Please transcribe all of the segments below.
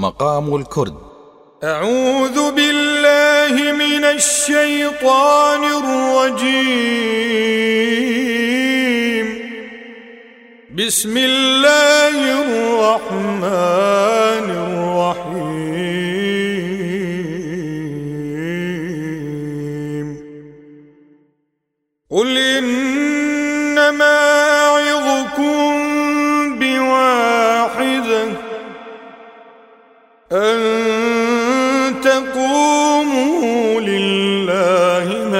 مقام الكرد. أعوذ بالله من الشيطان الرجيم. بسم الله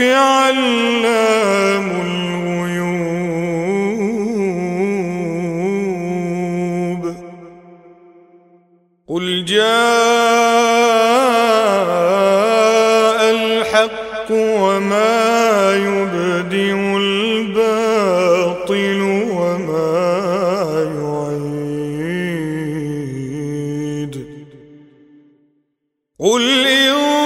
علام الغيوب. قل جاء الحق وما يبدئ الباطل وما يعيد. قل إن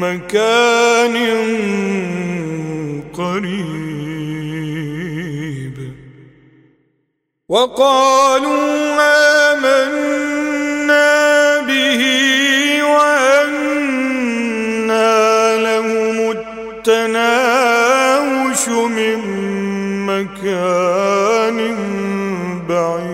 مكان قريب. وقالوا آمنا به وأنا لهم التناوش من مكان بعيد.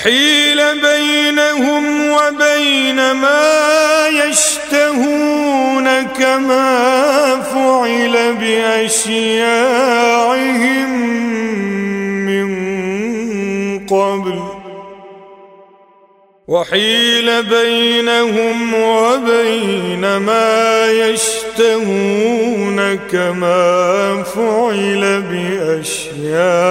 وحيل بينهم وبين ما يشتهون كما فعل بأشياعهم من قبل. وحيل بينهم وبين ما يشتهون كما فعل بأشياعهم